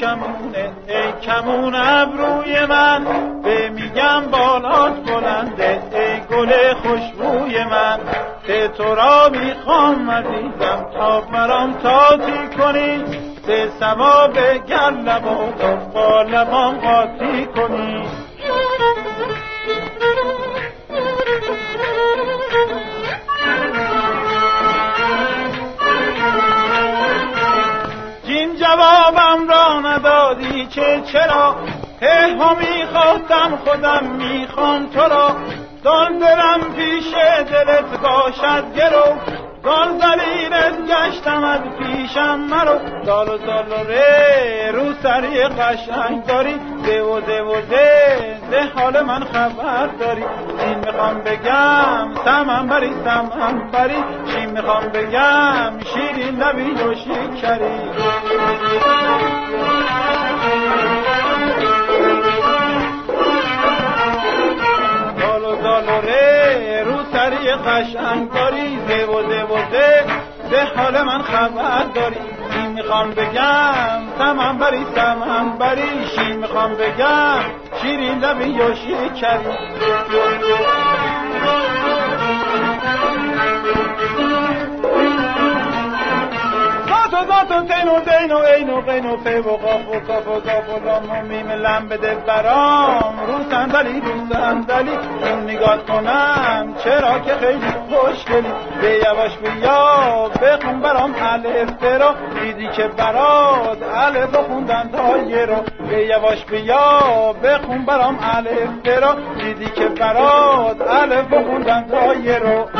کمونه ای کمون ابروی من. به میگم بالات بلنده ای گل خوشبوی من. به تو را می‌خوام عزیزم تا مرام تاتی کنی. به ثواب گر لبا تو با لبام قاطی کنی. ندادی که چرا؟ ها می‌خواستم خودم می‌خوام تو را. دان دلم پیش دلت باشد گرو. گال زلیرت گشتم از پیشم مرو. دال و دال و ره رو سری قشنگ داری. ده و ده ده حال من خبر داری. این می‌خوام بگم سمم بری سمم بری. چی می‌خوام بگم؟ شیرین لبی و شکری. دال و دال و ره رو سری قشنگ داری. ده و ده و ده ده حال من خبر داری. این می‌خوام بگم سمم بری سمم بری شیر می‌خوام بگم شیرین لبی یا شکری زاتو زاتو تینو دینو اینو قینو فی و قاف و کاف و کاف و لام و میم لم بده برام. رو صندلی رو صندلی اون نگاه کنم چرا که خیلی خوشگلی. به یواش بیا بخون برام الف برا دیدی که برات الف خوندن تا یه رو. به یواش بیا بخون برام الف برا دیدی که برات الف خوندن تا یه رو.